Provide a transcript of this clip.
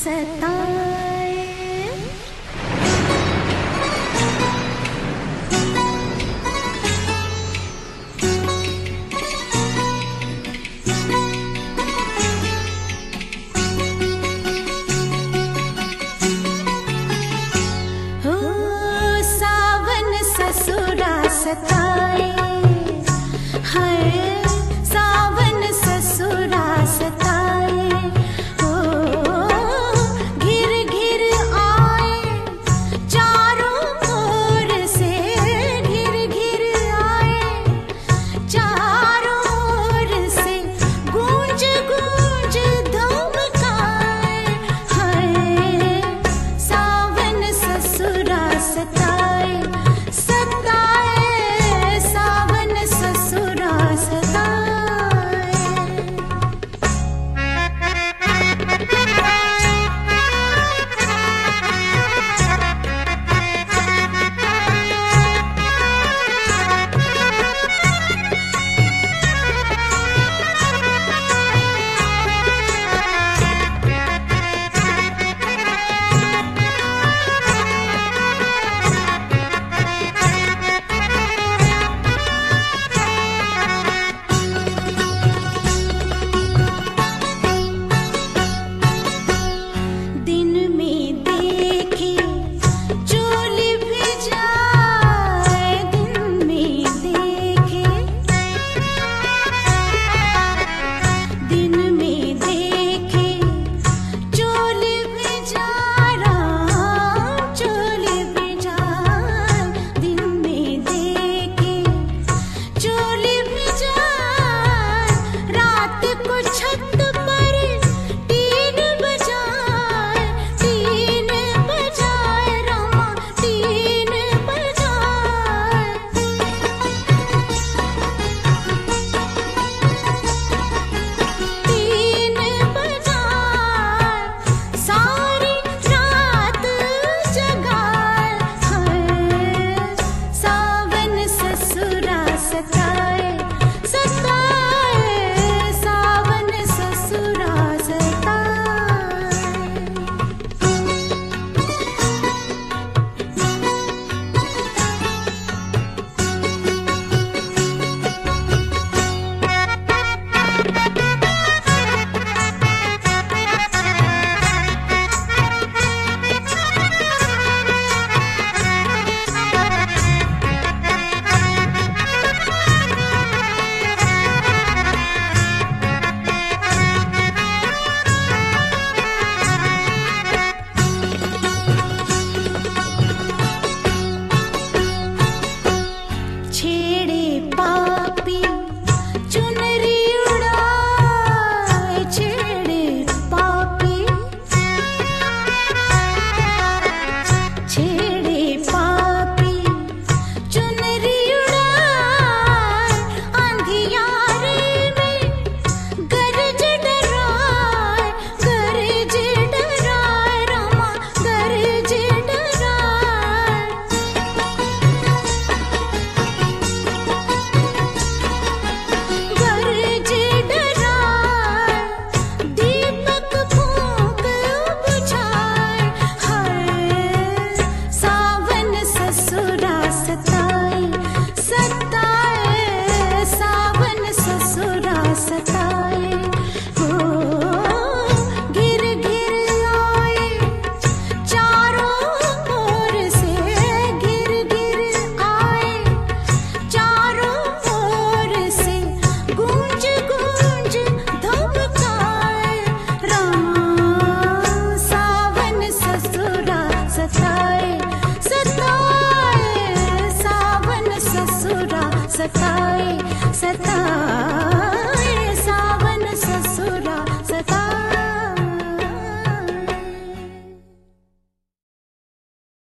सताए। हो सावन ससुरा सताए सताए